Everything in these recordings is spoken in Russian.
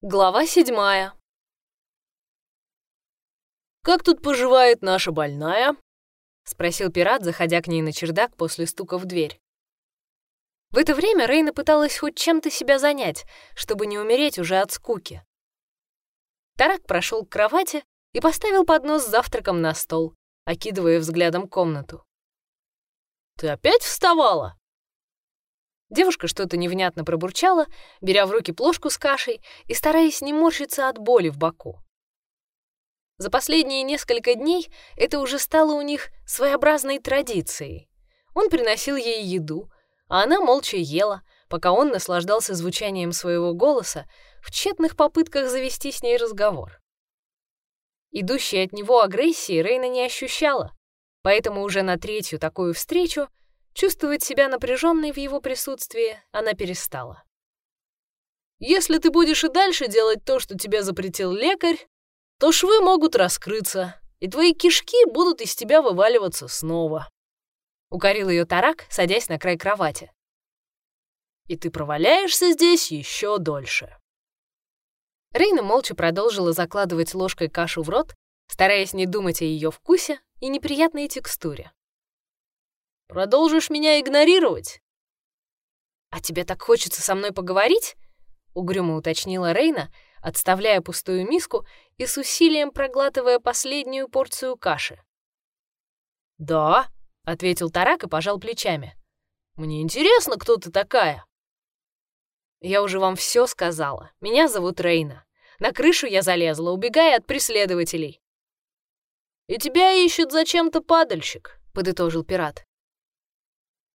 Глава седьмая. «Как тут поживает наша больная?» — спросил пират, заходя к ней на чердак после стука в дверь. В это время Рейна пыталась хоть чем-то себя занять, чтобы не умереть уже от скуки. Тарак прошел к кровати и поставил поднос с завтраком на стол, окидывая взглядом комнату. «Ты опять вставала?» Девушка что-то невнятно пробурчала, беря в руки плошку с кашей и стараясь не морщиться от боли в боку. За последние несколько дней это уже стало у них своеобразной традицией. Он приносил ей еду, а она молча ела, пока он наслаждался звучанием своего голоса в тщетных попытках завести с ней разговор. Идущей от него агрессии Рейна не ощущала, поэтому уже на третью такую встречу Чувствовать себя напряженной в его присутствии она перестала. «Если ты будешь и дальше делать то, что тебе запретил лекарь, то швы могут раскрыться, и твои кишки будут из тебя вываливаться снова», — укорил ее Тарак, садясь на край кровати. «И ты проваляешься здесь еще дольше». Рейна молча продолжила закладывать ложкой кашу в рот, стараясь не думать о ее вкусе и неприятной текстуре. Продолжишь меня игнорировать?» «А тебе так хочется со мной поговорить?» — угрюмо уточнила Рейна, отставляя пустую миску и с усилием проглатывая последнюю порцию каши. «Да», — ответил Тарак и пожал плечами. «Мне интересно, кто ты такая». «Я уже вам все сказала. Меня зовут Рейна. На крышу я залезла, убегая от преследователей». «И тебя ищет зачем-то падальщик», — подытожил пират.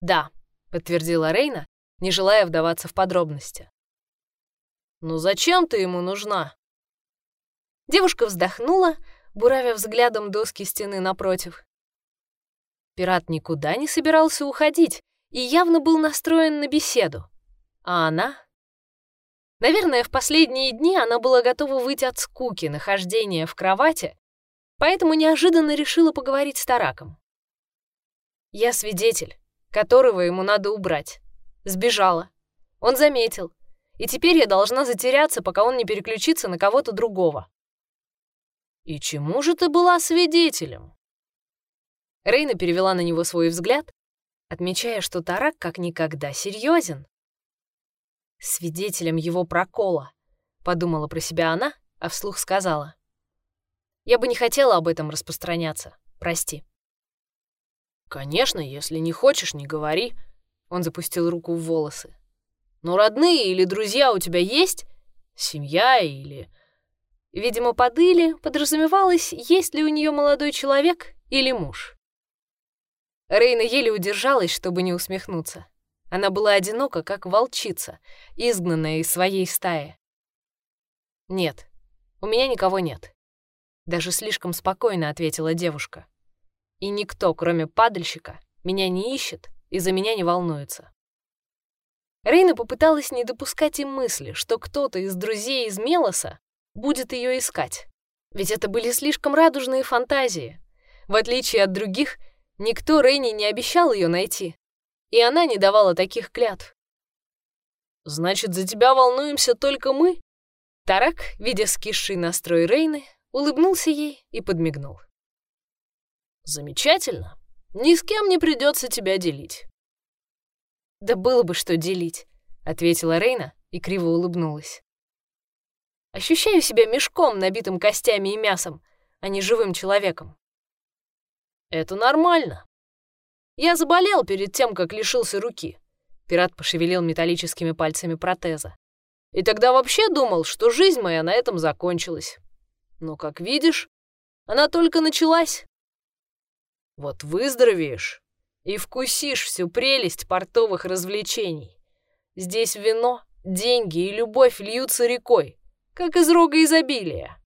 «Да», — подтвердила Рейна, не желая вдаваться в подробности. «Ну зачем ты ему нужна?» Девушка вздохнула, буравя взглядом доски стены напротив. Пират никуда не собирался уходить и явно был настроен на беседу. А она? Наверное, в последние дни она была готова выйти от скуки нахождения в кровати, поэтому неожиданно решила поговорить с Тараком. «Я свидетель которого ему надо убрать. Сбежала. Он заметил. И теперь я должна затеряться, пока он не переключится на кого-то другого. «И чему же ты была свидетелем?» Рейна перевела на него свой взгляд, отмечая, что Тарак как никогда серьезен. «Свидетелем его прокола», — подумала про себя она, а вслух сказала. «Я бы не хотела об этом распространяться. Прости». «Конечно, если не хочешь, не говори». Он запустил руку в волосы. «Но родные или друзья у тебя есть? Семья или...» Видимо, под «или» подразумевалось, есть ли у нее молодой человек или муж. Рейна еле удержалась, чтобы не усмехнуться. Она была одинока, как волчица, изгнанная из своей стаи. «Нет, у меня никого нет», — даже слишком спокойно ответила девушка и никто, кроме падальщика, меня не ищет и за меня не волнуется. Рейна попыталась не допускать и мысли, что кто-то из друзей из Мелоса будет ее искать. Ведь это были слишком радужные фантазии. В отличие от других, никто Рейне не обещал ее найти, и она не давала таких клятв. «Значит, за тебя волнуемся только мы?» Тарак, видя скисший настрой Рейны, улыбнулся ей и подмигнул. Замечательно. Ни с кем не придется тебя делить. Да было бы что делить, ответила Рейна и криво улыбнулась. Ощущаю себя мешком, набитым костями и мясом, а не живым человеком. Это нормально. Я заболел перед тем, как лишился руки. Пират пошевелил металлическими пальцами протеза. И тогда вообще думал, что жизнь моя на этом закончилась. Но, как видишь, она только началась. Вот выздоровеешь и вкусишь всю прелесть портовых развлечений. Здесь вино, деньги и любовь льются рекой, как из рога изобилия.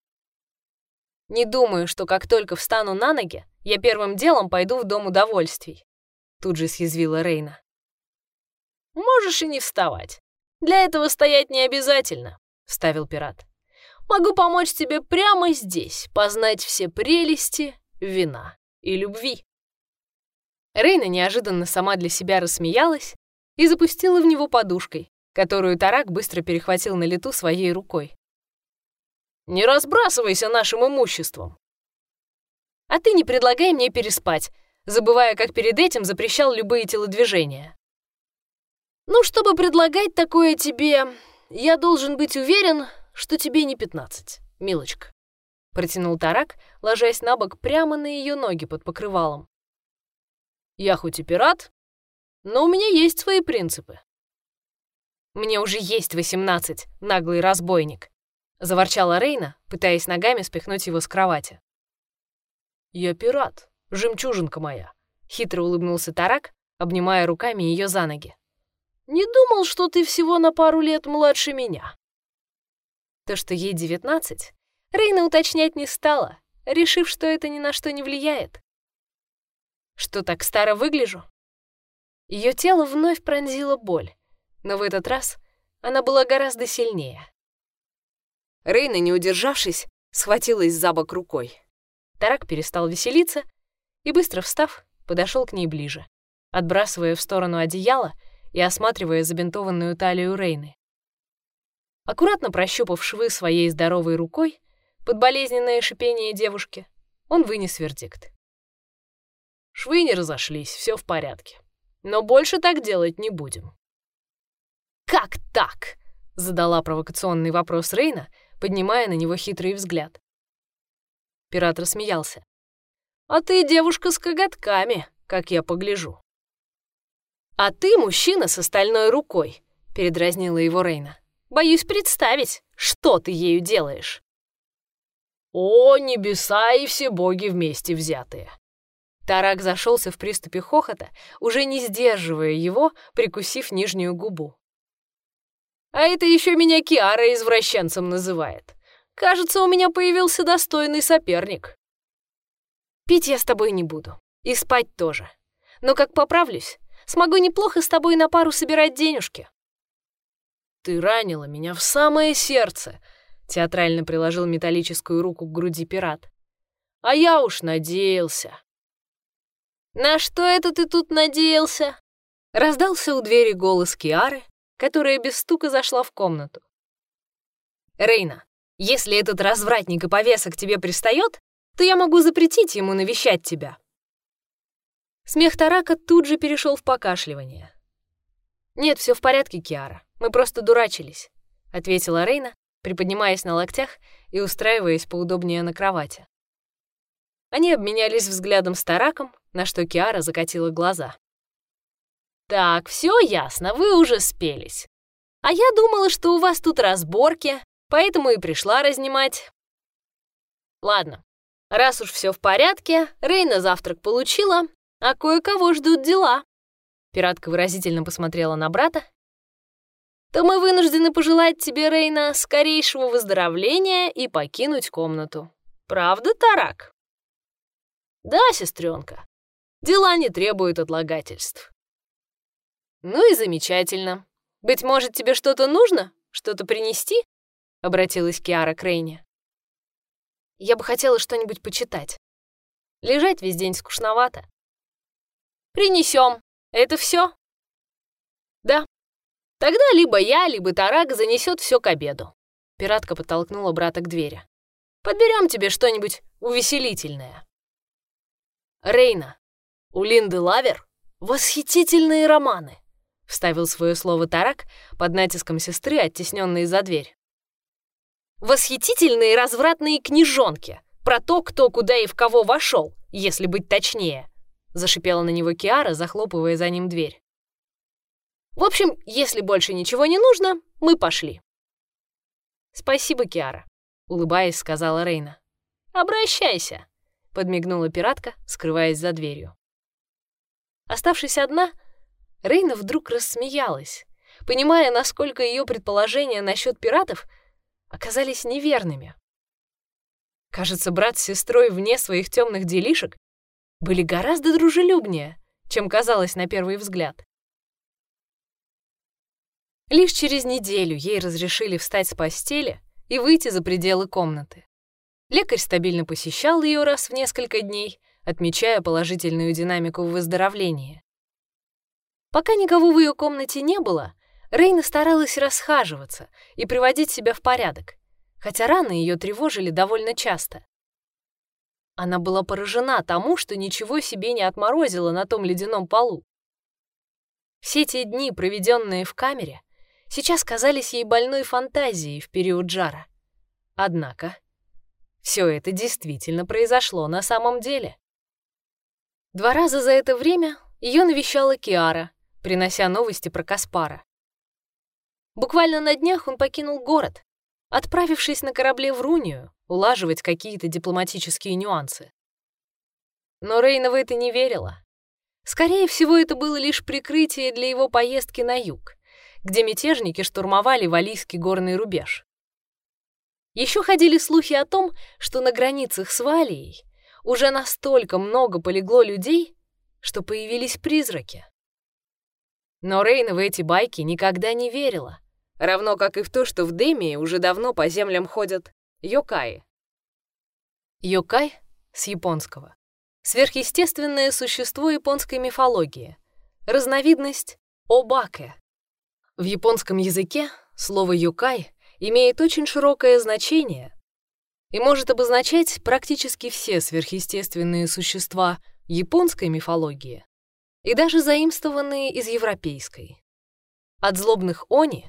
Не думаю, что как только встану на ноги, я первым делом пойду в Дом удовольствий. Тут же съязвила Рейна. Можешь и не вставать. Для этого стоять не обязательно, вставил пират. Могу помочь тебе прямо здесь познать все прелести вина и любви. Рейна неожиданно сама для себя рассмеялась и запустила в него подушкой, которую Тарак быстро перехватил на лету своей рукой. Не разбрасывайся нашим имуществом. А ты не предлагай мне переспать, забывая, как перед этим запрещал любые телодвижения. Ну, чтобы предлагать такое тебе, я должен быть уверен, что тебе не пятнадцать, милочка. Протянул Тарак, ложась на бок прямо на ее ноги под покрывалом. Я хоть и пират, но у меня есть свои принципы. Мне уже есть восемнадцать, наглый разбойник, заворчала Рейна, пытаясь ногами спихнуть его с кровати. «Я пират, жемчужинка моя», — хитро улыбнулся Тарак, обнимая руками ее за ноги. «Не думал, что ты всего на пару лет младше меня». То, что ей девятнадцать, Рейна уточнять не стала, решив, что это ни на что не влияет. Что так старо выгляжу? Ее тело вновь пронзила боль, но в этот раз она была гораздо сильнее. Рейна, не удержавшись, схватилась за бок рукой. Тарак перестал веселиться и, быстро встав, подошел к ней ближе, отбрасывая в сторону одеяло и осматривая забинтованную талию Рейны. Аккуратно прощупав швы своей здоровой рукой, под болезненное шипение девушки, он вынес вердикт. Швы не разошлись, все в порядке. Но больше так делать не будем. «Как так?» — задала провокационный вопрос Рейна, поднимая на него хитрый взгляд. Пират рассмеялся. «А ты девушка с коготками, как я погляжу». «А ты мужчина с остальной рукой», — передразнила его Рейна. «Боюсь представить, что ты ею делаешь». «О, небеса и все боги вместе взятые!» Тарак зашелся в приступе хохота, уже не сдерживая его, прикусив нижнюю губу. «А это еще меня Киара извращенцем называет. Кажется, у меня появился достойный соперник. Пить я с тобой не буду. И спать тоже. Но как поправлюсь, смогу неплохо с тобой на пару собирать денежки. Ты ранила меня в самое сердце, театрально приложил металлическую руку к груди пират. А я уж надеялся. На что это ты тут надеялся? Раздался у двери голос Киары, которая без стука зашла в комнату. Рейна, если этот развратник и повесок тебе пристает, то я могу запретить ему навещать тебя». Смех Тарака тут же перешел в покашливание. «Нет, все в порядке, Киара. Мы просто дурачились», — ответила Рейна, приподнимаясь на локтях и устраиваясь поудобнее на кровати. Они обменялись взглядом с Тараком, на что Киара закатила глаза. «Так, все ясно, вы уже спелись. А я думала, что у вас тут разборки, поэтому и пришла разнимать. Ладно, раз уж все в порядке, Рейна завтрак получила, а кое-кого ждут дела. Пиратка выразительно посмотрела на брата. То мы вынуждены пожелать тебе, Рейна, скорейшего выздоровления и покинуть комнату. Правда, Тарак? Да, сестренка. Дела не требуют отлагательств. Ну и замечательно. Быть может, тебе что-то нужно? Что-то принести? — обратилась Киара к Рейне. «Я бы хотела что-нибудь почитать. Лежать весь день скучновато». «Принесем. Это все?» «Да. Тогда либо я, либо Тарак занесет все к обеду». Пиратка подтолкнула брата к двери. «Подберем тебе что-нибудь увеселительное». «Рейна, у Линды Лавер восхитительные романы», — вставил свое слово Тарак под натиском сестры, оттесненной за дверь. Восхитительные развратные книжонки про то, кто куда и в кого вошел, если быть точнее, зашипела на него Киара, захлопывая за ним дверь. В общем, если больше ничего не нужно, мы пошли. Спасибо, Киара, улыбаясь, сказала Рейна. Обращайся, подмигнула пиратка, скрываясь за дверью. Оставшись одна, Рейна вдруг рассмеялась, понимая, насколько ее предположения насчет пиратов — оказались неверными. Кажется, брат с сестрой вне своих темных делишек были гораздо дружелюбнее, чем казалось на первый взгляд. Лишь через неделю ей разрешили встать с постели и выйти за пределы комнаты. Лекарь стабильно посещал ее раз в несколько дней, отмечая положительную динамику в выздоровлении. Пока никого в ее комнате не было, Рейна старалась расхаживаться и приводить себя в порядок, хотя раны ее тревожили довольно часто. Она была поражена тому, что ничего себе не отморозила на том ледяном полу. Все те дни, проведенные в камере, сейчас казались ей больной фантазией в период жара. Однако все это действительно произошло на самом деле. Два раза за это время ее навещала Киара, принося новости про Каспара. Буквально на днях он покинул город, отправившись на корабле в Рунию улаживать какие-то дипломатические нюансы. Но Рейна в это не верила. Скорее всего, это было лишь прикрытие для его поездки на юг, где мятежники штурмовали Валийский горный рубеж. Еще ходили слухи о том, что на границах с Валией уже настолько много полегло людей, что появились призраки. Но Рейна в эти байки никогда не верила, равно как и в то, что в Демии уже давно по землям ходят йокаи. Йокай с японского. Сверхъестественное существо японской мифологии. Разновидность обаке. В японском языке слово «йокай» имеет очень широкое значение и может обозначать практически все сверхъестественные существа японской мифологии и даже заимствованные из европейской. От злобных они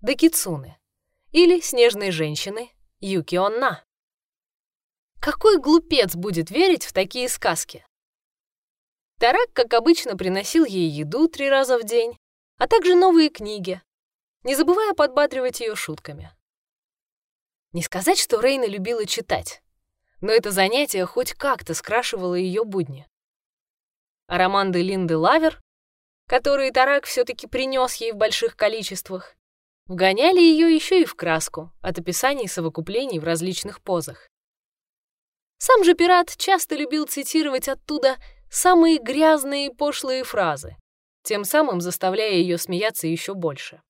до кицуны или снежной женщины Юкионна. Какой глупец будет верить в такие сказки? Тарак, как обычно, приносил ей еду три раза в день, а также новые книги, не забывая подбадривать ее шутками. Не сказать, что Рейна любила читать, но это занятие хоть как-то скрашивало ее будни а романды Линды Лавер, которые Тарак все-таки принес ей в больших количествах, вгоняли ее еще и в краску от описаний совокуплений в различных позах. Сам же пират часто любил цитировать оттуда самые грязные и пошлые фразы, тем самым заставляя ее смеяться еще больше.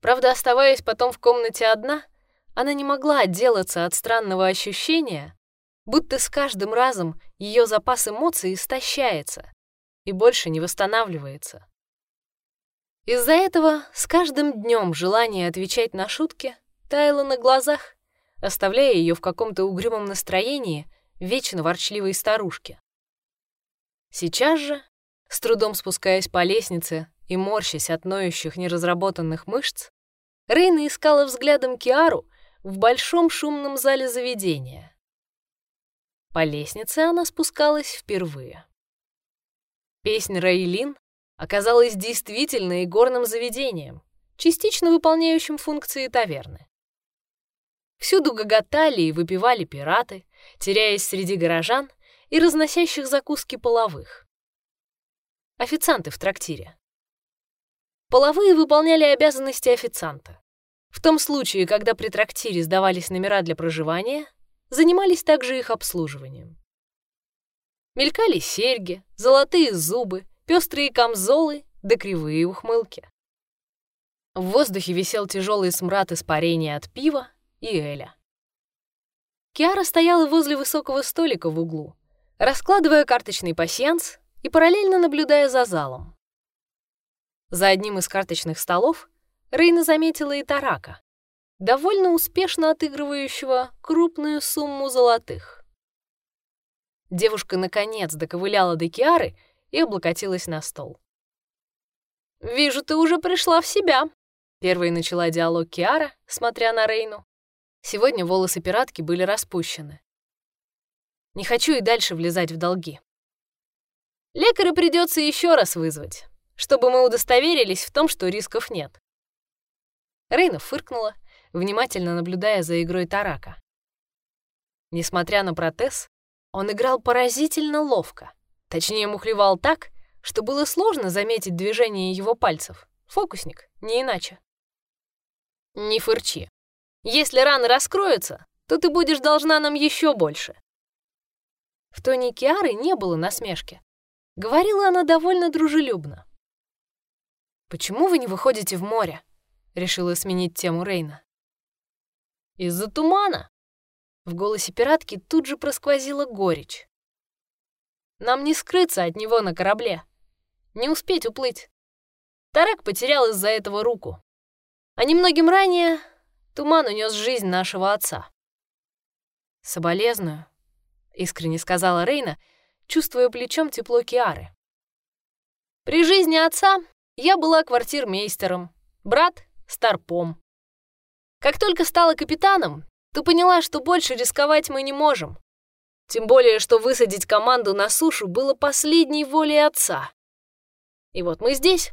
Правда, оставаясь потом в комнате одна, она не могла отделаться от странного ощущения, будто с каждым разом ее запас эмоций истощается и больше не восстанавливается. Из-за этого с каждым днем желание отвечать на шутки таяло на глазах, оставляя ее в каком-то угрюмом настроении вечно ворчливой старушки. Сейчас же, с трудом спускаясь по лестнице и морщась от ноющих неразработанных мышц, Рейна искала взглядом Киару в большом шумном зале заведения. По лестнице она спускалась впервые. Песнь Раилин оказалась действительно игорным заведением, частично выполняющим функции таверны. Всюду гоготали и выпивали пираты, теряясь среди горожан и разносящих закуски половых. Официанты в трактире. Половые выполняли обязанности официанта. В том случае, когда при трактире сдавались номера для проживания, занимались также их обслуживанием. Мелькали серьги, золотые зубы, пестрые камзолы да кривые ухмылки. В воздухе висел тяжелый смрад испарения от пива и эля. Киара стояла возле высокого столика в углу, раскладывая карточный пасьянс и параллельно наблюдая за залом. За одним из карточных столов Рейна заметила и Тарака, довольно успешно отыгрывающего крупную сумму золотых. Девушка наконец доковыляла до Киары и облокотилась на стол. «Вижу, ты уже пришла в себя», — первой начала диалог Киара, смотря на Рейну. Сегодня волосы пиратки были распущены. Не хочу и дальше влезать в долги. Лекаря придется еще раз вызвать, чтобы мы удостоверились в том, что рисков нет. Рейна фыркнула внимательно наблюдая за игрой Тарака. Несмотря на протез, он играл поразительно ловко. Точнее, мухлевал так, что было сложно заметить движение его пальцев. Фокусник, не иначе. Не фырчи. Если раны раскроются, то ты будешь должна нам еще больше. В тоне Киары не было насмешки. Говорила она довольно дружелюбно. «Почему вы не выходите в море?» — решила сменить тему Рейна. Из-за тумана. В голосе пиратки тут же просквозила горечь. Нам не скрыться от него на корабле. Не успеть уплыть. Тарак потерял из-за этого руку. А немногим ранее Туман унес жизнь нашего отца. «Соболезную», — искренне сказала Рейна, чувствуя плечом тепло Киары. «При жизни отца я была квартирмейстером, брат — старпом. Как только стала капитаном, то поняла, что больше рисковать мы не можем. Тем более, что высадить команду на сушу было последней волей отца. И вот мы здесь.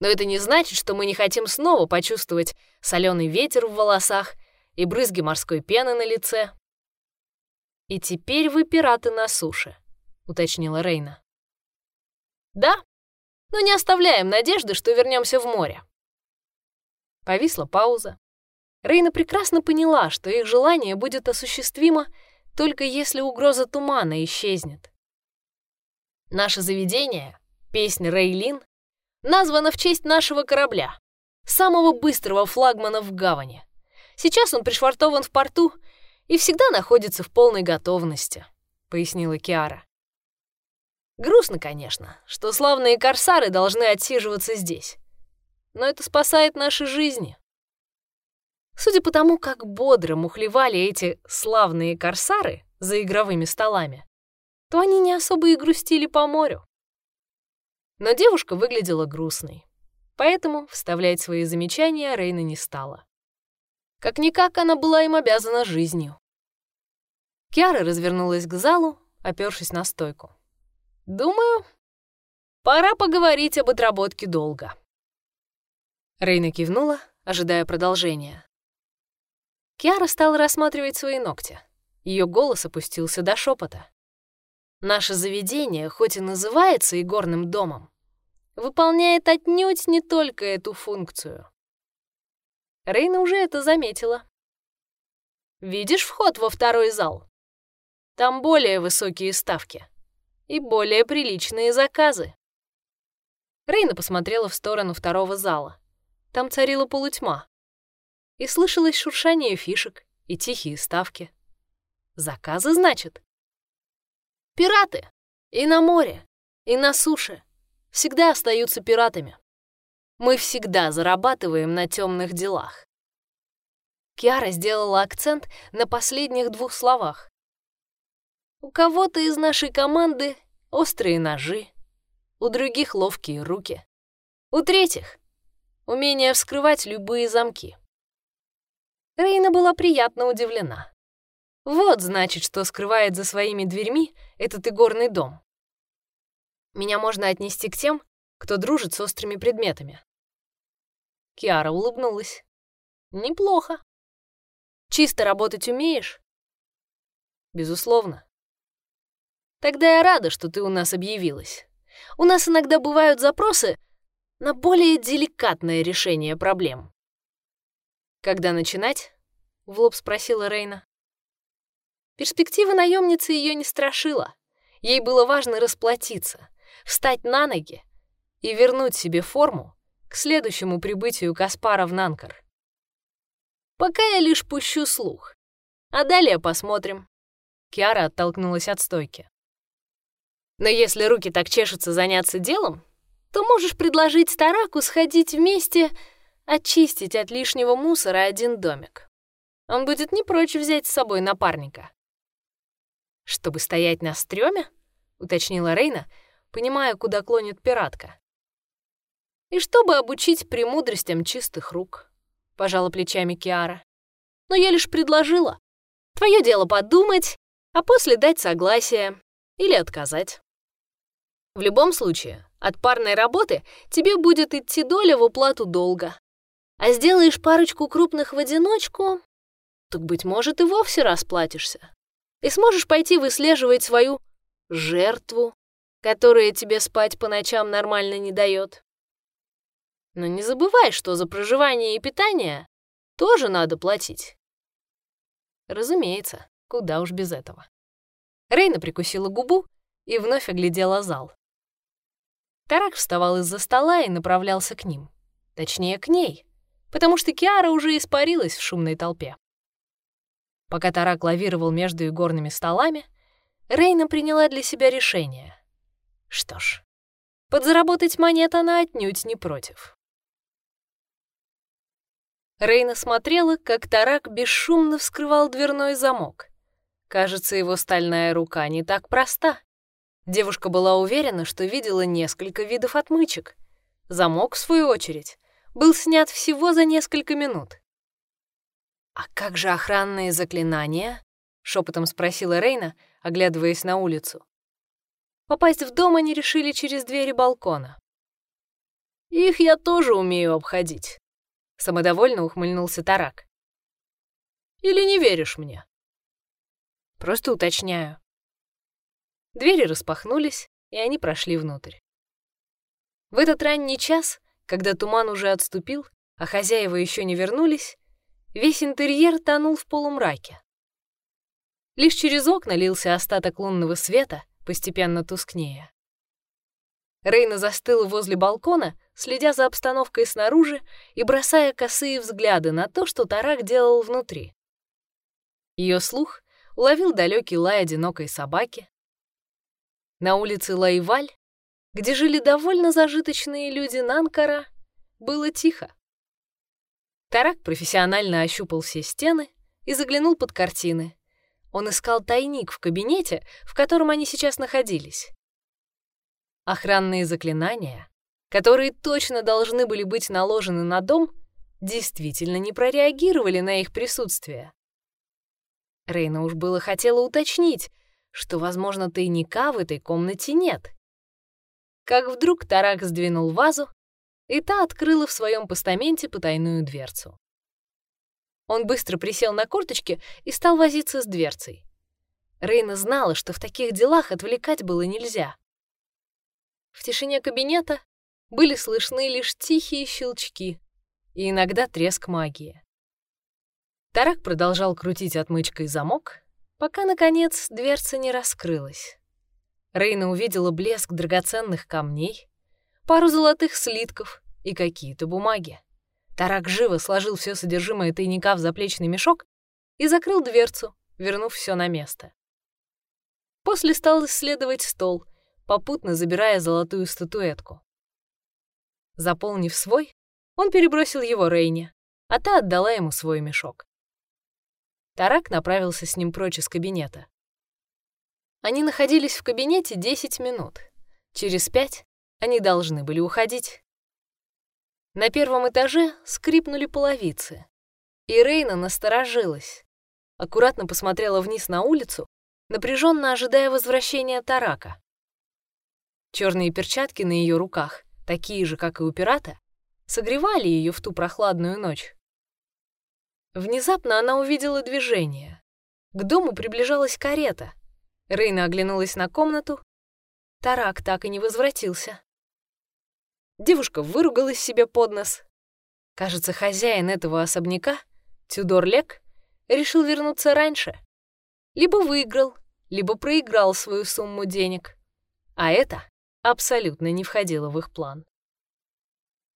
Но это не значит, что мы не хотим снова почувствовать соленый ветер в волосах и брызги морской пены на лице. «И теперь вы пираты на суше», — уточнила Рейна. «Да, но не оставляем надежды, что вернемся в море». Повисла пауза. Рейна прекрасно поняла, что их желание будет осуществимо только если угроза тумана исчезнет. Наше заведение, песня Рейлин, названо в честь нашего корабля, самого быстрого флагмана в гавани. Сейчас он пришвартован в порту и всегда находится в полной готовности», — пояснила Киара. «Грустно, конечно, что славные корсары должны отсиживаться здесь. Но это спасает наши жизни». Судя по тому, как бодро мухлевали эти славные корсары за игровыми столами, то они не особо и грустили по морю. Но девушка выглядела грустной, поэтому вставлять свои замечания Рейна не стала. Как-никак она была им обязана жизнью. Киара развернулась к залу, опёршись на стойку. «Думаю, пора поговорить об отработке долга». Рейна кивнула, ожидая продолжения. Киара стала рассматривать свои ногти. Ее голос опустился до шепота. «Наше заведение, хоть и называется игорным домом, выполняет отнюдь не только эту функцию». Рейна уже это заметила. «Видишь вход во второй зал?» Там более высокие ставки и более приличные заказы. Рейна посмотрела в сторону второго зала. Там царила полутьма. И слышалось шуршание фишек и тихие ставки. Заказы, значит? Пираты! И на море, и на суше. Всегда остаются пиратами. Мы всегда зарабатываем на темных делах. Киара сделала акцент на последних двух словах. У кого-то из нашей команды острые ножи, у других ловкие руки, у третьих — умение вскрывать любые замки. Рейна была приятно удивлена. Вот, значит, что скрывает за своими дверьми этот игорный дом. Меня можно отнести к тем, кто дружит с острыми предметами. Киара улыбнулась. Неплохо. Чисто работать умеешь? Безусловно. Тогда я рада, что ты у нас объявилась. У нас иногда бывают запросы на более деликатное решение проблем. Когда начинать? В лоб спросила Рейна. Перспектива наемницы ее не страшила. Ей было важно расплатиться, встать на ноги и вернуть себе форму к следующему прибытию Каспара в Нанкар. Пока я лишь пущу слух, а далее посмотрим. Киара оттолкнулась от стойки. Но если руки так чешутся заняться делом, то можешь предложить Стараку сходить вместе очистить от лишнего мусора один домик. Он будет не прочь взять с собой напарника. «Чтобы стоять на стреме?» — уточнила Рейна, понимая, куда клонит пиратка. «И чтобы обучить премудростям чистых рук», — пожала плечами Киара. «Но я лишь предложила. Твое дело подумать, а после дать согласие или отказать». В любом случае, от парной работы тебе будет идти доля в уплату долга. А сделаешь парочку крупных в одиночку, так, быть может, и вовсе расплатишься. И сможешь пойти выслеживать свою жертву, которая тебе спать по ночам нормально не дает. Но не забывай, что за проживание и питание тоже надо платить. Разумеется, куда уж без этого. Рейна прикусила губу и вновь оглядела зал. Тарак вставал из-за стола и направлялся к ним. Точнее, к ней, потому что Киара уже испарилась в шумной толпе. Пока Тарак лавировал между игорными столами, Рейна приняла для себя решение. Что ж, подзаработать монет она отнюдь не против. Рейна смотрела, как Тарак бесшумно вскрывал дверной замок. Кажется, его стальная рука не так проста. Девушка была уверена, что видела несколько видов отмычек. Замок, в свою очередь, был снят всего за несколько минут. «А как же охранные заклинания?» — шепотом спросила Рейна, оглядываясь на улицу. Попасть в дом они решили через двери балкона. «Их я тоже умею обходить», — самодовольно ухмыльнулся Тарак. «Или не веришь мне?» «Просто уточняю». Двери распахнулись, и они прошли внутрь. В этот ранний час, когда туман уже отступил, а хозяева еще не вернулись, весь интерьер тонул в полумраке. Лишь через окна лился остаток лунного света, постепенно тускнее. Рейна застыла возле балкона, следя за обстановкой снаружи и бросая косые взгляды на то, что Тарак делал внутри. Ее слух уловил далекий лай одинокой собаки. На улице Лайваль, где жили довольно зажиточные люди Нанкара, было тихо. Тарак профессионально ощупал все стены и заглянул под картины, он искал тайник в кабинете, в котором они сейчас находились. Охранные заклинания, которые точно должны были быть наложены на дом, действительно не прореагировали на их присутствие. Рейна уж было хотела уточнить, что, возможно, тайника в этой комнате нет. Как вдруг Тарак сдвинул вазу, и та открыла в своем постаменте потайную дверцу. Он быстро присел на корточки и стал возиться с дверцей. Рейна знала, что в таких делах отвлекать было нельзя. В тишине кабинета были слышны лишь тихие щелчки и иногда треск магии. Тарак продолжал крутить отмычкой замок, пока, наконец, дверца не раскрылась. Рейна увидела блеск драгоценных камней, пару золотых слитков и какие-то бумаги. Тарак живо сложил все содержимое тайника в заплечный мешок и закрыл дверцу, вернув все на место. После стал исследовать стол, попутно забирая золотую статуэтку. Заполнив свой, он перебросил его Рейне, а та отдала ему свой мешок. Тарак направился с ним прочь из кабинета. Они находились в кабинете 10 минут. Через пять они должны были уходить. На первом этаже скрипнули половицы, и Рейна насторожилась. Аккуратно посмотрела вниз на улицу, напряженно ожидая возвращения Тарака. Черные перчатки на ее руках, такие же, как и у пирата, согревали ее в ту прохладную ночь. Внезапно она увидела движение. К дому приближалась карета. Рейна оглянулась на комнату. Тарак так и не возвратился. Девушка выругалась себе под нос. Кажется, хозяин этого особняка, Тюдор Лек, решил вернуться раньше. Либо выиграл, либо проиграл свою сумму денег. А это абсолютно не входило в их план.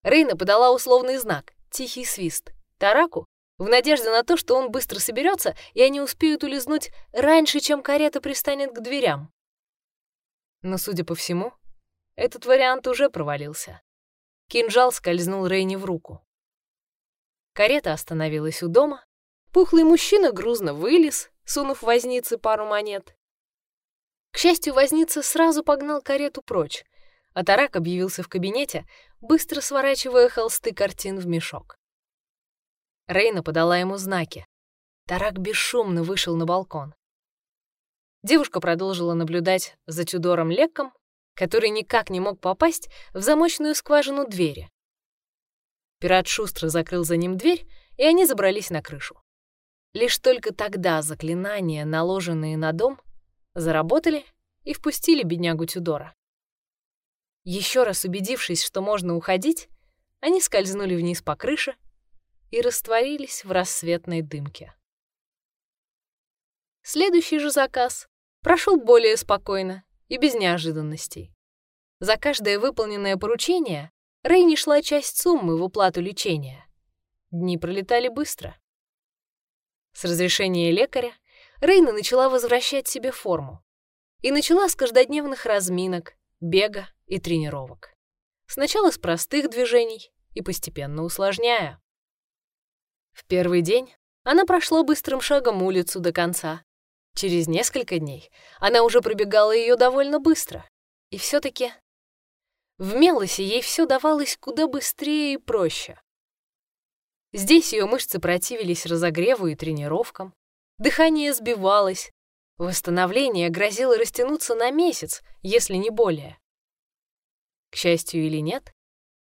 Рейна подала условный знак — тихий свист. Тараку в надежде на то, что он быстро соберется, и они успеют улизнуть раньше, чем карета пристанет к дверям. Но, судя по всему, этот вариант уже провалился. Кинжал скользнул Рейни в руку. Карета остановилась у дома. Пухлый мужчина грузно вылез, сунув вознице пару монет. К счастью, возница сразу погнал карету прочь, а Тарак объявился в кабинете, быстро сворачивая холсты картин в мешок. Рейна подала ему знаки. Тарак бесшумно вышел на балкон. Девушка продолжила наблюдать за Тюдором Лекком, который никак не мог попасть в замочную скважину двери. Пират шустро закрыл за ним дверь, и они забрались на крышу. Лишь только тогда заклинания, наложенные на дом, заработали и впустили беднягу Тюдора. Еще раз убедившись, что можно уходить, они скользнули вниз по крыше и растворились в рассветной дымке. Следующий же заказ прошел более спокойно и без неожиданностей. За каждое выполненное поручение Рейни шла часть суммы в уплату лечения. Дни пролетали быстро. С разрешения лекаря Рейна начала возвращать себе форму. И начала с каждодневных разминок, бега и тренировок. Сначала с простых движений и постепенно усложняя. В первый день она прошла быстрым шагом улицу до конца. Через несколько дней она уже пробегала ее довольно быстро. И все таки в Мелосе ей все давалось куда быстрее и проще. Здесь ее мышцы противились разогреву и тренировкам, дыхание сбивалось, восстановление грозило растянуться на месяц, если не более. К счастью или нет,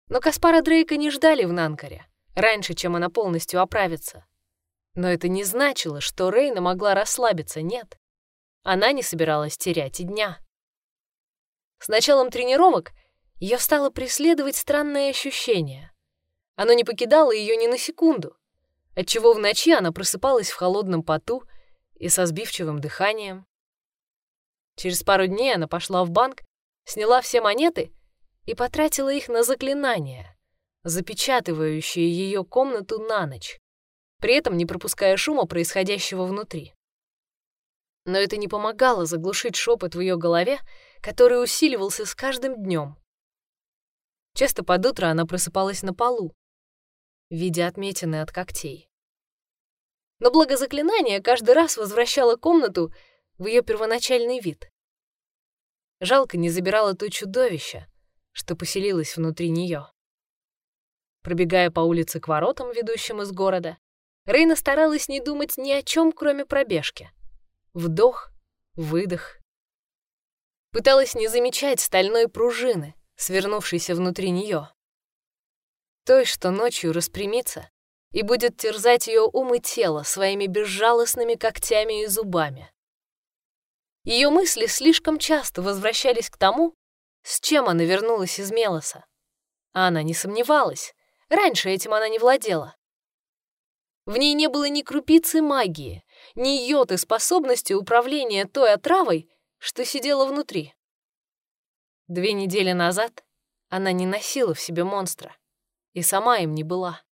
но Каспара Дрейка не ждали в Нанкаре, раньше, чем она полностью оправится. Но это не значило, что Рейна могла расслабиться, нет. Она не собиралась терять и дня. С началом тренировок ее стало преследовать странное ощущение. Оно не покидало ее ни на секунду, отчего в ночи она просыпалась в холодном поту и со сбивчивым дыханием. Через пару дней она пошла в банк, сняла все монеты и потратила их на заклинания, запечатывающие ее комнату на ночь, при этом не пропуская шума, происходящего внутри. Но это не помогало заглушить шепот в ее голове, который усиливался с каждым днем. Часто под утро она просыпалась на полу, видя отметины от когтей. Но благо заклинание каждый раз возвращало комнату в ее первоначальный вид. Жалко не забирало то чудовище, что поселилось внутри нее. Пробегая по улице к воротам, ведущим из города, Рейна старалась не думать ни о чем, кроме пробежки. Вдох, выдох. Пыталась не замечать стальной пружины, свернувшейся внутри нее. Той, что ночью распрямится и будет терзать ее ум и тело своими безжалостными когтями и зубами. Ее мысли слишком часто возвращались к тому, с чем она вернулась из Мелоса. А она не сомневалась, раньше этим она не владела. В ней не было ни крупицы магии, ни йоты способности управления той отравой, что сидела внутри. Две недели назад она не носила в себе монстра и сама им не была.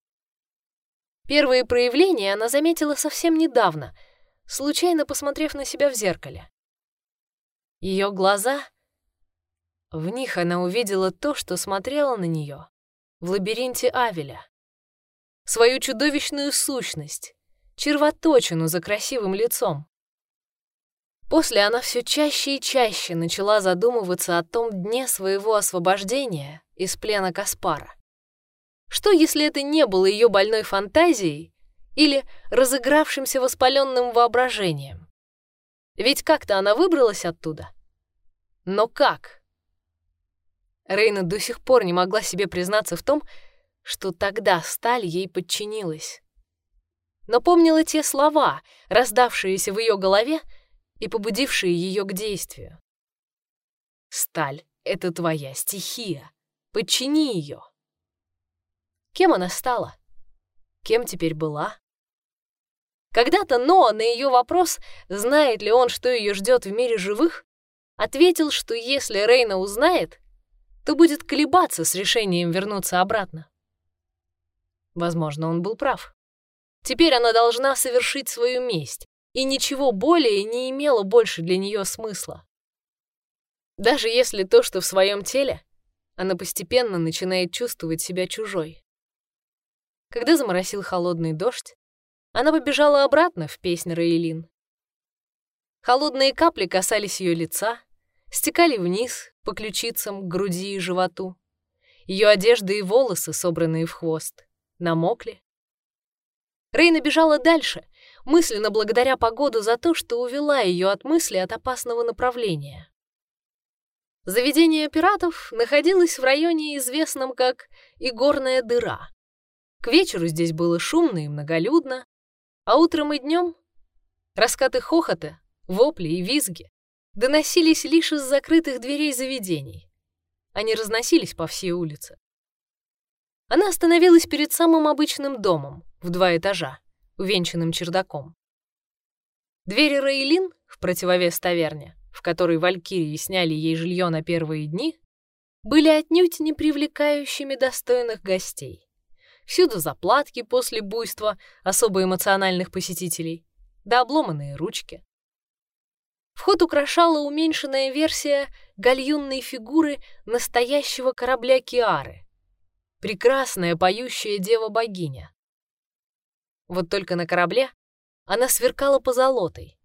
Первые проявления она заметила совсем недавно, случайно посмотрев на себя в зеркале. Ее глаза... В них она увидела то, что смотрела на нее в лабиринте Авеля. Свою чудовищную сущность, червоточину за красивым лицом. После она все чаще и чаще начала задумываться о том дне своего освобождения из плена Каспара. Что, если это не было ее больной фантазией или разыгравшимся воспаленным воображением? Ведь как-то она выбралась оттуда. Но как? Рейна до сих пор не могла себе признаться в том, что тогда сталь ей подчинилась. Но помнила те слова, раздавшиеся в ее голове и побудившие ее к действию. «Сталь — это твоя стихия. Подчини ее». Кем она стала? Кем теперь была? Когда-то Ноа на ее вопрос, знает ли он, что ее ждет в мире живых, ответил, что если Рейна узнает, то будет колебаться с решением вернуться обратно. Возможно, он был прав. Теперь она должна совершить свою месть, и ничего более не имело больше для нее смысла. Даже если то, что в своем теле, она постепенно начинает чувствовать себя чужой. Когда заморосил холодный дождь, она побежала обратно в песнь Раэлин. Холодные капли касались ее лица, стекали вниз по ключицам, груди и животу. Ее одежда и волосы, собранные в хвост, намокли. Рейна бежала дальше, мысленно благодаря погоду за то, что увела ее от мысли от опасного направления. Заведение пиратов находилось в районе, известном как Игорная дыра. К вечеру здесь было шумно и многолюдно, а утром и днем раскаты хохота, вопли и визги доносились лишь из закрытых дверей заведений. Они разносились по всей улице. Она остановилась перед самым обычным домом в два этажа, увенчанным чердаком. Двери Рейлин, в противовес таверне, в которой валькирии сняли ей жилье на первые дни, были отнюдь не привлекающими достойных гостей. Всюду заплатки после буйства особо эмоциональных посетителей, да обломанные ручки. Вход украшала уменьшенная версия гальюнной фигуры настоящего корабля Киары. Прекрасная поющая дева-богиня. Вот только на корабле она сверкала позолотой,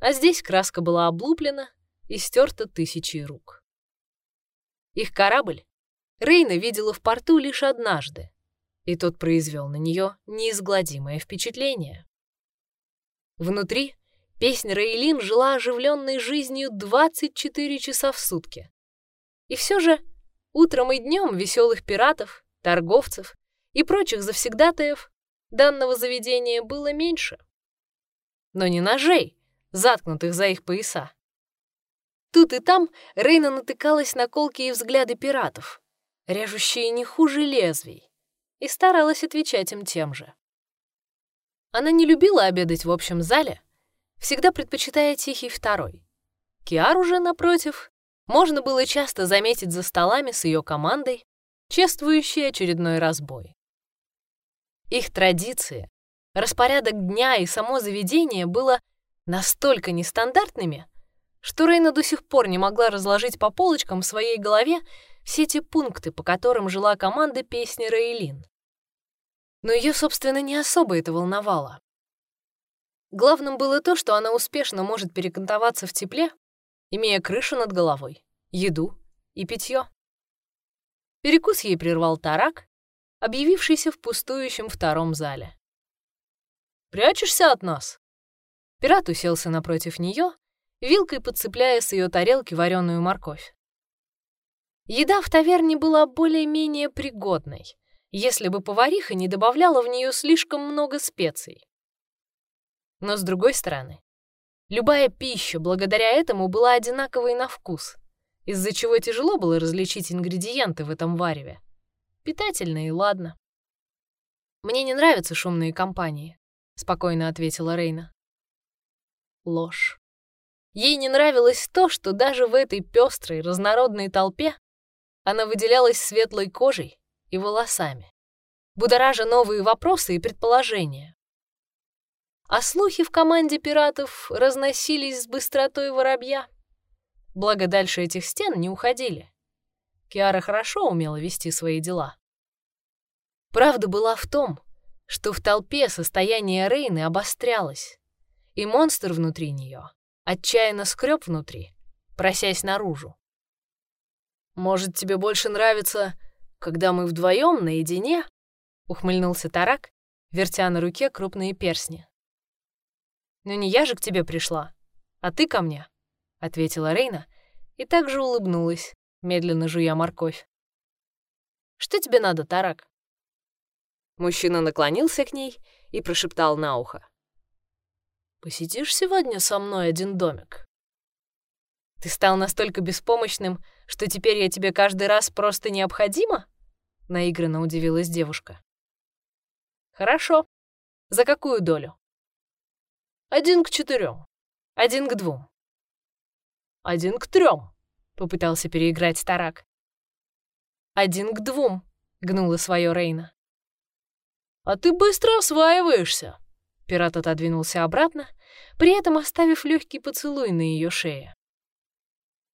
а здесь краска была облуплена и стерта тысячи рук. Их корабль Рейна видела в порту лишь однажды, и тот произвел на нее неизгладимое впечатление. Внутри песня Рейлин жила оживленной жизнью 24 часа в сутки. И все же утром и днем веселых пиратов, торговцев и прочих завсегдатаев данного заведения было меньше. Но не ножей, заткнутых за их пояса. Тут и там Рейна натыкалась на колкие взгляды пиратов, режущие не хуже лезвий, и старалась отвечать им тем же. Она не любила обедать в общем зале, всегда предпочитая тихий второй. Киару же, напротив, можно было часто заметить за столами с ее командой, чествующей очередной разбой. Их традиции, распорядок дня и само заведение было настолько нестандартными, что Рейна до сих пор не могла разложить по полочкам в своей голове все те пункты, по которым жила команда песни Рейлин. Но ее, собственно, не особо это волновало. Главным было то, что она успешно может перекантоваться в тепле, имея крышу над головой, еду и питье. Перекус ей прервал Тарак, объявившийся в пустующем втором зале. «Прячешься от нас?» Пират уселся напротив нее, вилкой подцепляя с ее тарелки вареную морковь. Еда в таверне была более-менее пригодной, если бы повариха не добавляла в нее слишком много специй. Но с другой стороны, любая пища благодаря этому была одинаковой на вкус, из-за чего тяжело было различить ингредиенты в этом вареве. Питательно и ладно. «Мне не нравятся шумные компании», — спокойно ответила Рейна. Ложь. Ей не нравилось то, что даже в этой пестрой, разнородной толпе она выделялась светлой кожей и волосами, будоража новые вопросы и предположения. А слухи в команде пиратов разносились с быстротой воробья. Благо, дальше этих стен не уходили. Киара хорошо умела вести свои дела. Правда была в том, что в толпе состояние Рейны обострялось, и монстр внутри нее отчаянно скреб внутри, просясь наружу. «Может, тебе больше нравится, когда мы вдвоем наедине?» — ухмыльнулся Тарак, вертя на руке крупные перстни. «Ну не я же к тебе пришла, а ты ко мне», — ответила Рейна и также улыбнулась, медленно жуя морковь. «Что тебе надо, Тарак?» Мужчина наклонился к ней и прошептал на ухо. Посетишь сегодня со мной один домик?» «Ты стал настолько беспомощным, что теперь я тебе каждый раз просто необходима?» Наигранно удивилась девушка. «Хорошо. За какую долю?» «Один к четырем. Один к двум». «Один к трем», — попытался переиграть Тарак. «Один к двум», — гнула свое Рейна. «А ты быстро осваиваешься», Пират отодвинулся обратно, при этом оставив легкий поцелуй на ее шее.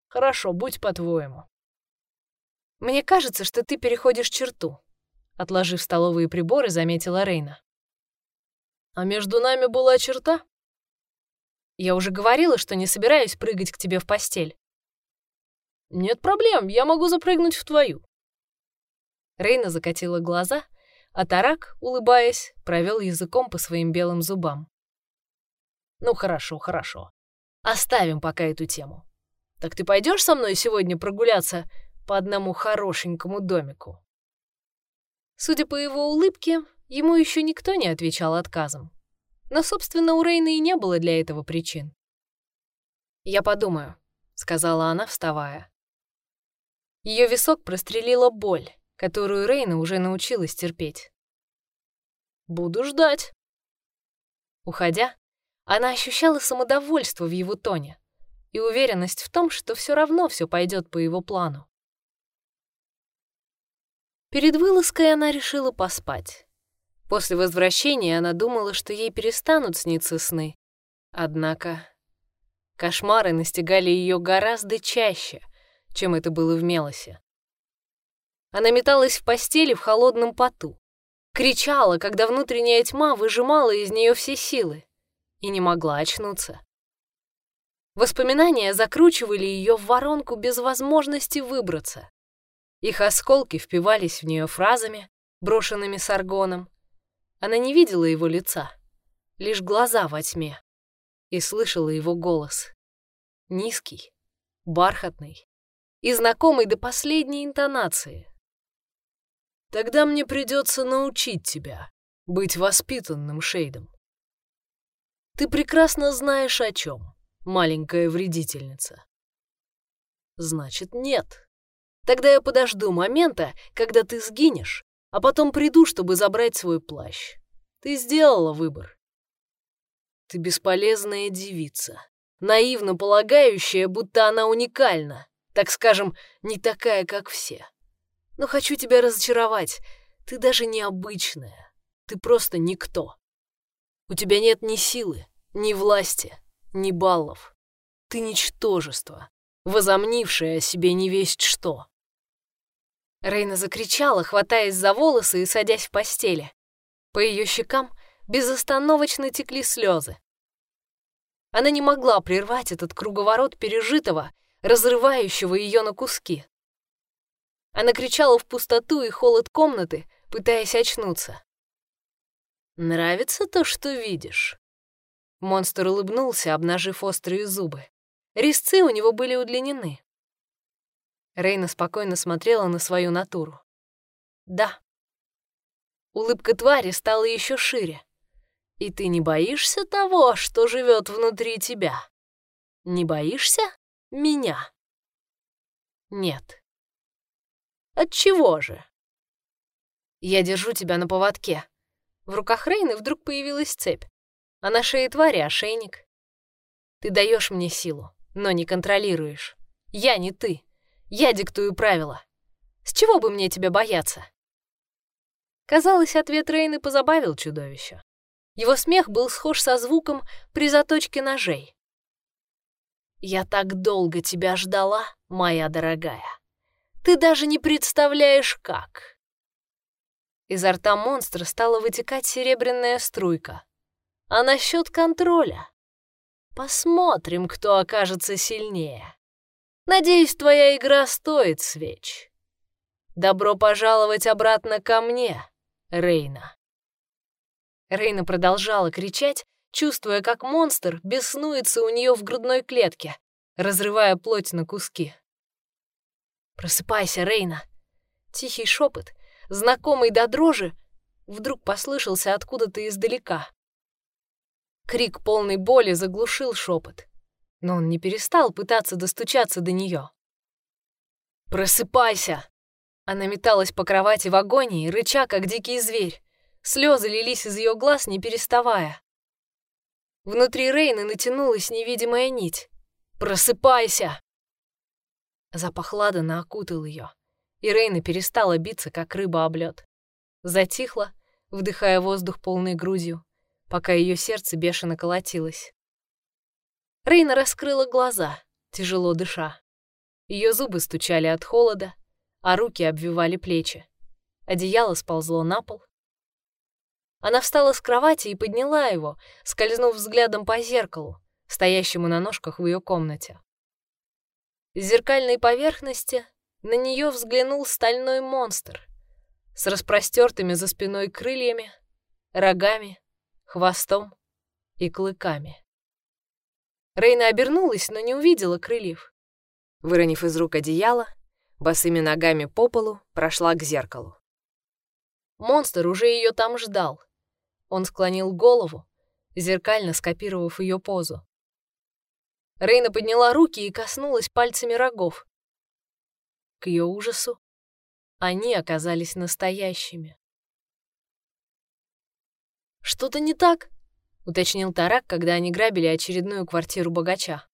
«Хорошо, будь по-твоему». «Мне кажется, что ты переходишь черту», — отложив столовые приборы, заметила Рейна. «А между нами была черта?» «Я уже говорила, что не собираюсь прыгать к тебе в постель». «Нет проблем, я могу запрыгнуть в твою». Рейна закатила глаза — а Тарак, улыбаясь, провел языком по своим белым зубам. «Ну хорошо, хорошо. Оставим пока эту тему. Так ты пойдешь со мной сегодня прогуляться по одному хорошенькому домику?» Судя по его улыбке, ему еще никто не отвечал отказом. Но, собственно, у Рейны и не было для этого причин. «Я подумаю», — сказала она, вставая. Ее висок прострелила боль, которую Рейна уже научилась терпеть. «Буду ждать». Уходя, она ощущала самодовольство в его тоне и уверенность в том, что все равно все пойдет по его плану. Перед вылазкой она решила поспать. После возвращения она думала, что ей перестанут сниться сны. Однако кошмары настигали ее гораздо чаще, чем это было в Мелосе. Она металась в постели в холодном поту, Кричала, когда внутренняя тьма выжимала из нее все силы, и не могла очнуться. Воспоминания закручивали ее в воронку без возможности выбраться. Их осколки впивались в нее фразами, брошенными саргоном. Она не видела его лица, лишь глаза во тьме, и слышала его голос. Низкий, бархатный и знакомый до последней интонации. «Тогда мне придется научить тебя быть воспитанным Шейдом. Ты прекрасно знаешь о чем, маленькая вредительница. Значит, нет. Тогда я подожду момента, когда ты сгинешь, а потом приду, чтобы забрать свой плащ. Ты сделала выбор. Ты бесполезная девица, наивно полагающая, будто она уникальна, так скажем, не такая, как все. Но хочу тебя разочаровать, ты даже необычная, ты просто никто. У тебя нет ни силы, ни власти, ни баллов. Ты ничтожество, возомнившее о себе не весть что. Рейна закричала, хватаясь за волосы и садясь в постели. По ее щекам безостановочно текли слезы. Она не могла прервать этот круговорот пережитого, разрывающего ее на куски. Она кричала в пустоту и холод комнаты, пытаясь очнуться. «Нравится то, что видишь?» Монстр улыбнулся, обнажив острые зубы. Резцы у него были удлинены. Рейна спокойно смотрела на свою натуру. «Да». Улыбка твари стала еще шире. «И ты не боишься того, что живет внутри тебя? Не боишься меня?» «Нет». «От чего же?» «Я держу тебя на поводке». В руках Рейны вдруг появилась цепь, а на шее твари ошейник. «Ты даешь мне силу, но не контролируешь. Я не ты». Я диктую правила. С чего бы мне тебя бояться?» Казалось, ответ Рейны позабавил чудовище. Его смех был схож со звуком при заточке ножей. «Я так долго тебя ждала, моя дорогая. Ты даже не представляешь, как!» Изо рта монстра стала вытекать серебряная струйка. «А насчет контроля? Посмотрим, кто окажется сильнее». Надеюсь, твоя игра стоит свеч. Добро пожаловать обратно ко мне, Рейна. Рейна продолжала кричать, чувствуя, как монстр беснуется у нее в грудной клетке, разрывая плоть на куски. «Просыпайся, Рейна!» Тихий шепот, знакомый до дрожи, вдруг послышался откуда-то издалека. Крик полной боли заглушил шепот но он не перестал пытаться достучаться до нее. «Просыпайся!» Она металась по кровати в агонии, рыча, как дикий зверь. Слезы лились из ее глаз, не переставая. Внутри Рейны натянулась невидимая нить. «Просыпайся!» Запах ладана окутал ее, и Рейна перестала биться, как рыба об лед. Затихла, вдыхая воздух полной грудью, пока ее сердце бешено колотилось. Рейна раскрыла глаза, тяжело дыша. Ее зубы стучали от холода, а руки обвивали плечи. Одеяло сползло на пол. Она встала с кровати и подняла его, скользнув взглядом по зеркалу, стоящему на ножках в ее комнате. С зеркальной поверхности на нее взглянул стальной монстр с распростертыми за спиной крыльями, рогами, хвостом и клыками. Рейна обернулась, но не увидела крыльев. Выронив из рук одеяло, босыми ногами по полу прошла к зеркалу. Монстр уже ее там ждал. Он склонил голову, зеркально скопировав ее позу. Рейна подняла руки и коснулась пальцами рогов. К ее ужасу они оказались настоящими. «Что-то не так?» Уточнил Тарак, когда они грабили очередную квартиру богача.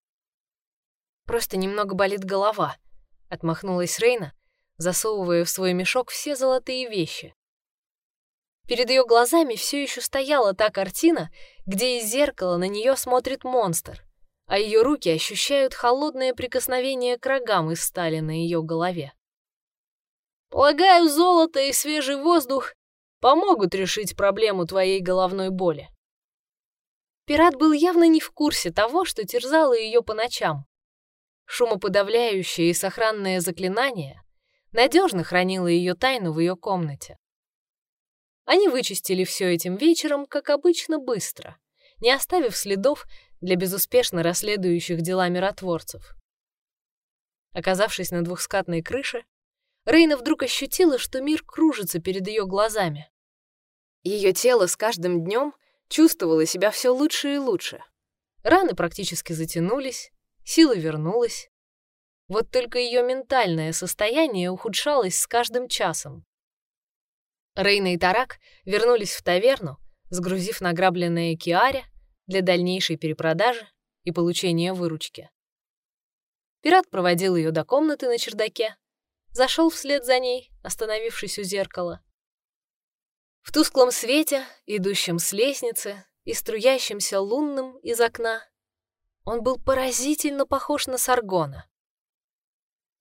«Просто немного болит голова», — отмахнулась Рейна, засовывая в свой мешок все золотые вещи. Перед ее глазами все еще стояла та картина, где из зеркала на нее смотрит монстр, а ее руки ощущают холодное прикосновение к рогам из стали на ее голове. «Полагаю, золото и свежий воздух помогут решить проблему твоей головной боли. Пират был явно не в курсе того, что терзало ее по ночам. Шумоподавляющее и сохранное заклинание надежно хранило ее тайну в ее комнате. Они вычистили все этим вечером, как обычно, быстро, не оставив следов для безуспешно расследующих дела миротворцев. Оказавшись на двухскатной крыше, Рейна вдруг ощутила, что мир кружится перед ее глазами. Ее тело с каждым днем чувствовало себя все лучше и лучше. Раны практически затянулись, сила вернулась. Вот только ее ментальное состояние ухудшалось с каждым часом. Рейна и Тарак вернулись в таверну, сгрузив награбленное Киаре для дальнейшей перепродажи и получения выручки. Пират проводил ее до комнаты на чердаке, зашел вслед за ней, остановившись у зеркала. В тусклом свете, идущем с лестницы и струящимся лунным из окна, он был поразительно похож на Саргона.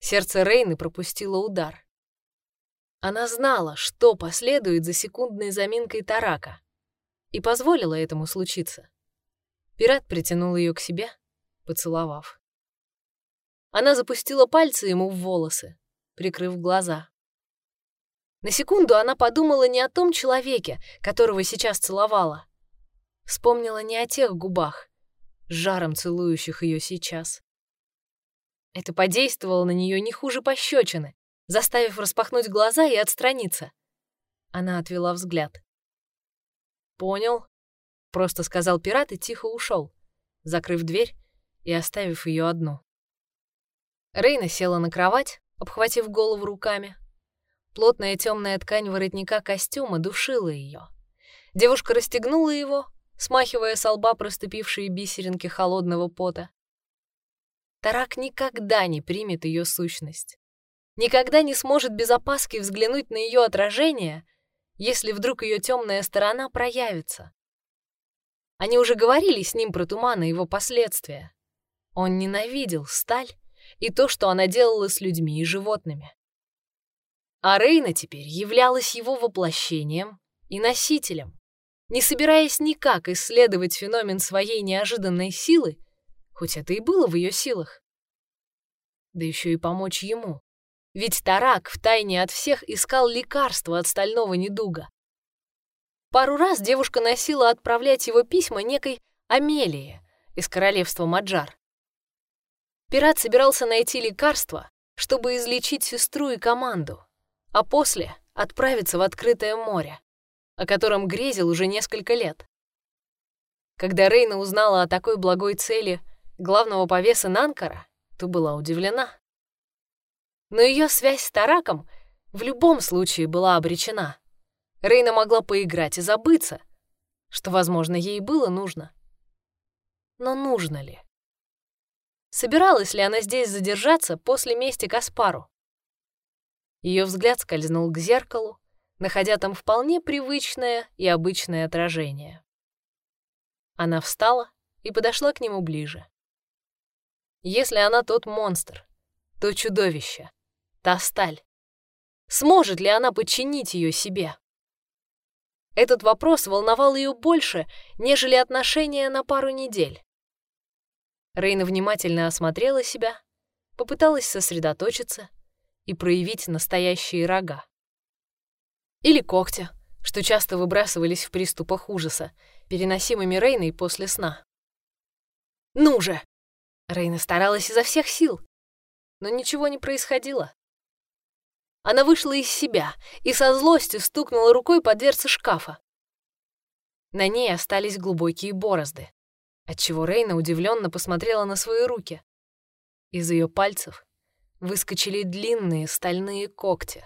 Сердце Рейны пропустило удар. Она знала, что последует за секундной заминкой Тарака, и позволила этому случиться. Пират притянул ее к себе, поцеловав. Она запустила пальцы ему в волосы, прикрыв глаза. На секунду она подумала не о том человеке, которого сейчас целовала. Вспомнила не о тех губах, жаром целующих ее сейчас. Это подействовало на нее не хуже пощечины, заставив распахнуть глаза и отстраниться. Она отвела взгляд. «Понял», — просто сказал пират и тихо ушел, закрыв дверь и оставив ее одну. Рейна села на кровать, обхватив голову руками. Плотная темная ткань воротника костюма душила ее. Девушка расстегнула его, смахивая с лба проступившие бисеринки холодного пота. Тарак никогда не примет ее сущность. Никогда не сможет без опаски взглянуть на ее отражение, если вдруг ее темная сторона проявится. Они уже говорили с ним про туман и его последствия. Он ненавидел сталь и то, что она делала с людьми и животными. А Рейна теперь являлась его воплощением и носителем. Не собираясь никак исследовать феномен своей неожиданной силы, хоть это и было в ее силах, да еще и помочь ему. Ведь Тарак втайне от всех искал лекарства от стального недуга. Пару раз девушка носила отправлять его письма некой Амелии из королевства Маджар. Пират собирался найти лекарство, чтобы излечить сестру и команду, а после отправиться в открытое море, о котором грезил уже несколько лет. Когда Рейна узнала о такой благой цели главного повеса Нанкара, то была удивлена. Но ее связь с Тараком в любом случае была обречена. Рейна могла поиграть и забыться, что, возможно, ей было нужно. Но нужно ли? Собиралась ли она здесь задержаться после мести Каспару? Ее взгляд скользнул к зеркалу, находя там вполне привычное и обычное отражение. Она встала и подошла к нему ближе. Если она тот монстр, то чудовище, та сталь, сможет ли она подчинить ее себе? Этот вопрос волновал ее больше, нежели отношения на пару недель. Рейна внимательно осмотрела себя, попыталась сосредоточиться — и проявить настоящие рога. Или когти, что часто выбрасывались в приступах ужаса, переносимыми Рейной после сна. «Ну же!» Рейна старалась изо всех сил, но ничего не происходило. Она вышла из себя и со злостью стукнула рукой по дверце шкафа. На ней остались глубокие борозды, отчего Рейна удивленно посмотрела на свои руки. Из ее пальцев выскочили длинные стальные когти.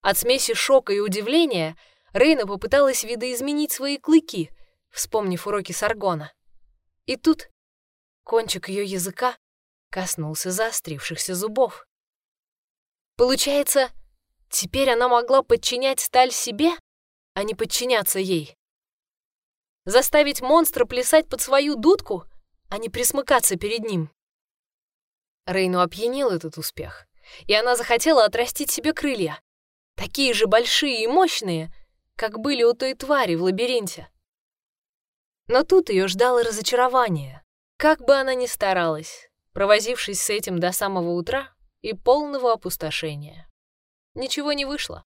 От смеси шока и удивления Рейна попыталась видоизменить свои клыки, вспомнив уроки Саргона. И тут кончик ее языка коснулся заострившихся зубов. Получается, теперь она могла подчинять сталь себе, а не подчиняться ей. Заставить монстра плясать под свою дудку, а не присмыкаться перед ним. Рейну опьянил этот успех, и она захотела отрастить себе крылья. такие же большие и мощные, как были у той твари в лабиринте. Но тут ее ждало разочарование. Как бы она ни старалась, провозившись с этим до самого утра и полного опустошения. Ничего не вышло.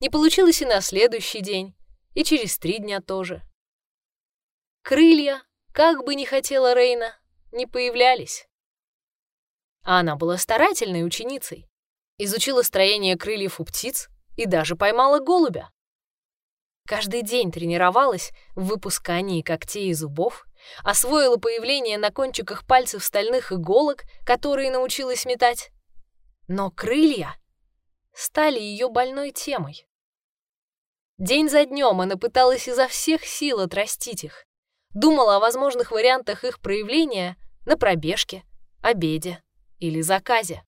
Не получилось и на следующий день, и через три дня тоже. Крылья, как бы ни хотела Рейна, не появлялись. А она была старательной ученицей, изучила строение крыльев у птиц и даже поймала голубя. Каждый день тренировалась в выпускании когтей и зубов, освоила появление на кончиках пальцев стальных иголок, которые научилась метать. Но крылья стали ее больной темой. День за днем она пыталась изо всех сил отрастить их, думала о возможных вариантах их проявления на пробежке, обеде или заказе.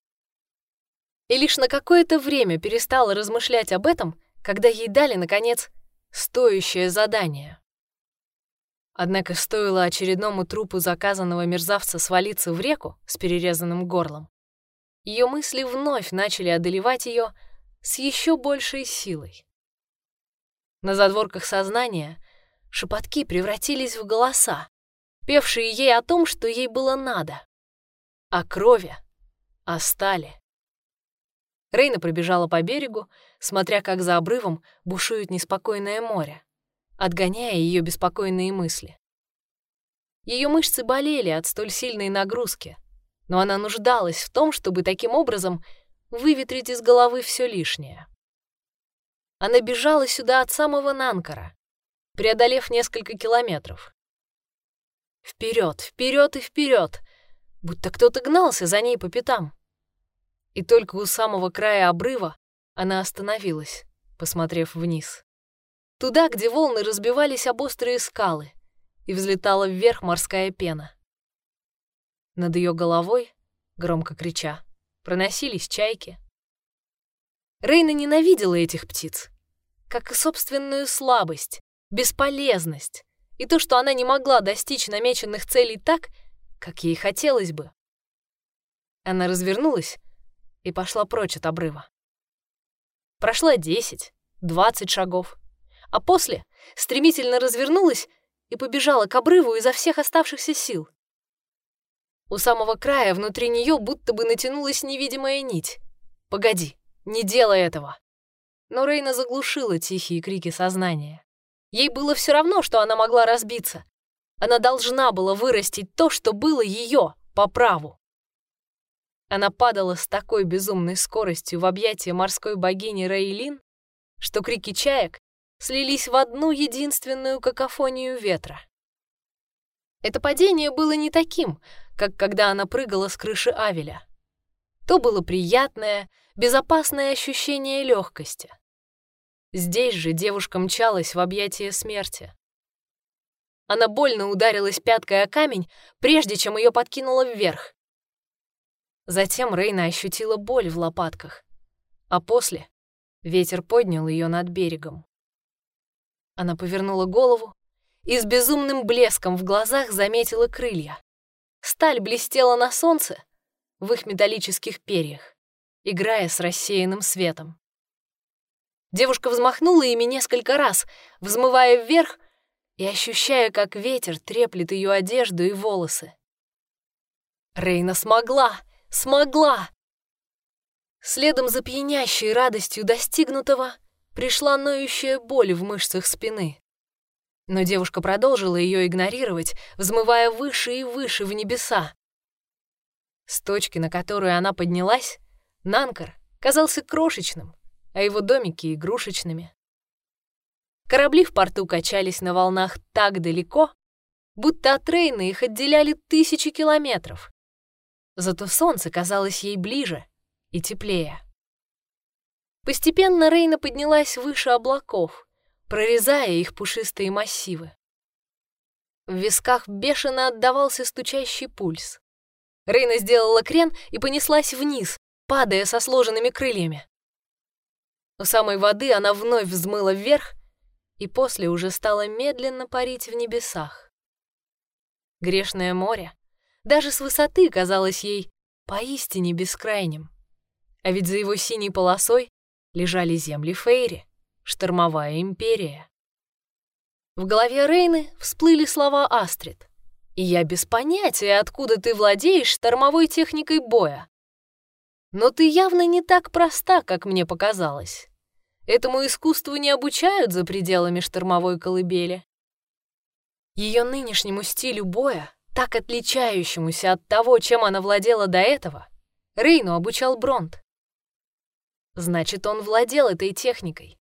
И лишь на какое-то время перестала размышлять об этом, когда ей дали, наконец, стоящее задание. Однако стоило очередному трупу заказанного мерзавца свалиться в реку с перерезанным горлом, ее мысли вновь начали одолевать ее с еще большей силой. На задворках сознания шепотки превратились в голоса, певшие ей о том, что ей было надо. О крови, о стали. Рейна пробежала по берегу, смотря как за обрывом бушует неспокойное море, отгоняя ее беспокойные мысли. Ее мышцы болели от столь сильной нагрузки, но она нуждалась в том, чтобы таким образом выветрить из головы все лишнее. Она бежала сюда от самого Нанкара, преодолев несколько километров. Вперед, вперед и вперед, будто кто-то гнался за ней по пятам. И только у самого края обрыва она остановилась, посмотрев вниз. Туда, где волны разбивались об острые скалы, и взлетала вверх морская пена. Над ее головой, громко крича, проносились чайки. Рейна ненавидела этих птиц, как и собственную слабость, бесполезность и то, что она не могла достичь намеченных целей так, как ей хотелось бы. Она развернулась и пошла прочь от обрыва. Прошла десять, двадцать шагов, а после стремительно развернулась и побежала к обрыву изо всех оставшихся сил. У самого края внутри нее будто бы натянулась невидимая нить. «Погоди, не делай этого!» Но Рейна заглушила тихие крики сознания. Ей было все равно, что она могла разбиться. Она должна была вырастить то, что было ее по праву. Она падала с такой безумной скоростью в объятия морской богини Рейлин, что крики чаек слились в одну единственную какофонию ветра. Это падение было не таким, как когда она прыгала с крыши Авеля. То было приятное, безопасное ощущение легкости. Здесь же девушка мчалась в объятия смерти. Она больно ударилась пяткой о камень, прежде чем ее подкинуло вверх. Затем Рейна ощутила боль в лопатках, а после ветер поднял ее над берегом. Она повернула голову и с безумным блеском в глазах заметила крылья. Сталь блестела на солнце в их металлических перьях, играя с рассеянным светом. Девушка взмахнула ими несколько раз, взмывая вверх и ощущая, как ветер треплет ее одежду и волосы. Рейна смогла, смогла! Следом за пьянящей радостью достигнутого пришла ноющая боль в мышцах спины. Но девушка продолжила ее игнорировать, взмывая выше и выше в небеса. С точки, на которую она поднялась, Нанкар казался крошечным, а его домики — игрушечными. Корабли в порту качались на волнах так далеко, будто от Рейна их отделяли тысячи километров. Зато солнце казалось ей ближе и теплее. Постепенно Рейна поднялась выше облаков, прорезая их пушистые массивы. В висках бешено отдавался стучащий пульс. Рейна сделала крен и понеслась вниз, падая со сложенными крыльями. У самой воды она вновь взмыла вверх и после уже стала медленно парить в небесах. Грешное море даже с высоты казалось ей поистине бескрайним. А ведь за его синей полосой лежали земли Фейри, штормовая империя. В голове Рейны всплыли слова Астрид. «И я без понятия, откуда ты владеешь штормовой техникой боя. Но ты явно не так проста, как мне показалось. Этому искусству не обучают за пределами штормовой колыбели. Ее нынешнему стилю боя, так отличающемуся от того, чем она владела до этого, Рейну обучал Бронт. Значит, он владел этой техникой.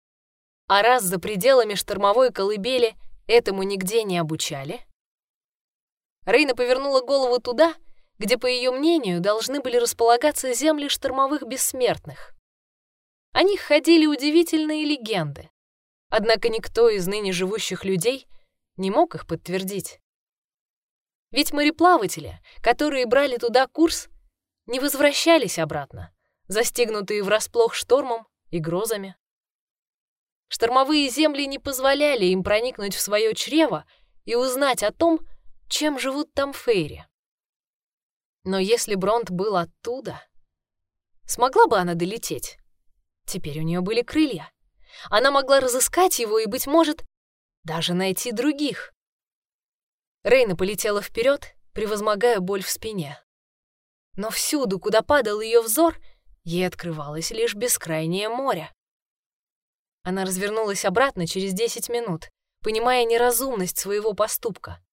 А раз за пределами штормовой колыбели этому нигде не обучали... Рейна повернула голову туда, где, по ее мнению, должны были располагаться земли штормовых бессмертных. О них ходили удивительные легенды, однако никто из ныне живущих людей не мог их подтвердить. Ведь мореплаватели, которые брали туда курс, не возвращались обратно, застигнутые врасплох штормом и грозами. Штормовые земли не позволяли им проникнуть в свое чрево и узнать о том, чем живут там фейри. Но если Бронт был оттуда, смогла бы она долететь? Теперь у нее были крылья. Она могла разыскать его и, быть может, даже найти других. Рейна полетела вперед, превозмогая боль в спине. Но всюду, куда падал ее взор, ей открывалось лишь бескрайнее море. Она развернулась обратно через 10 минут, понимая неразумность своего поступка.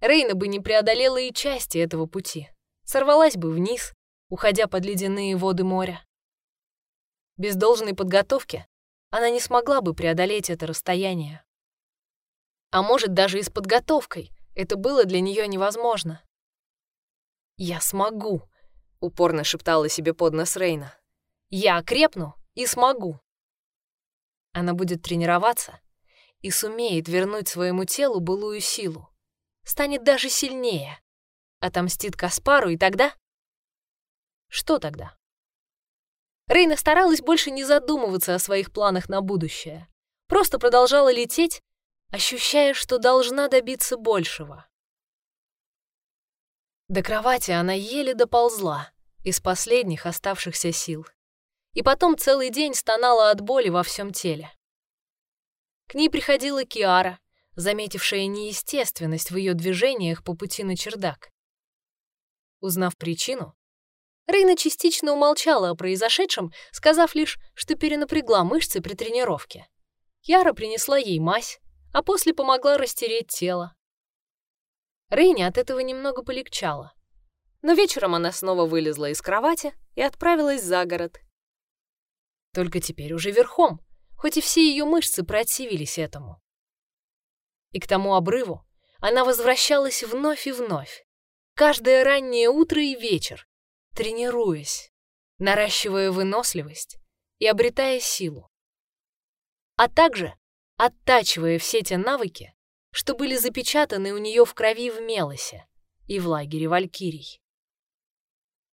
Рейна бы не преодолела и части этого пути, сорвалась бы вниз, уходя под ледяные воды моря. Без должной подготовки она не смогла бы преодолеть это расстояние. А может, даже и с подготовкой это было для нее невозможно. «Я смогу», — упорно шептала себе под нос Рейна. «Я окрепну и смогу». Она будет тренироваться и сумеет вернуть своему телу былую силу. Станет даже сильнее. Отомстит Каспару, и тогда... Что тогда? Рейна старалась больше не задумываться о своих планах на будущее. Просто продолжала лететь, ощущая, что должна добиться большего. До кровати она еле доползла из последних оставшихся сил и потом целый день стонала от боли во всем теле. К ней приходила Киара, заметившая неестественность в ее движениях по пути на чердак. Узнав причину, Рейна частично умолчала о произошедшем, сказав лишь, что перенапрягла мышцы при тренировке. Яра принесла ей мазь, а после помогла растереть тело. Рейне от этого немного полегчало. Но вечером она снова вылезла из кровати и отправилась за город, только теперь уже верхом, хоть и все ее мышцы противились этому. И к тому обрыву она возвращалась вновь и вновь, каждое раннее утро и вечер, тренируясь, наращивая выносливость и обретая силу. А также оттачивая все те навыки, что были запечатаны у нее в крови в Мелосе и в лагере Валькирий.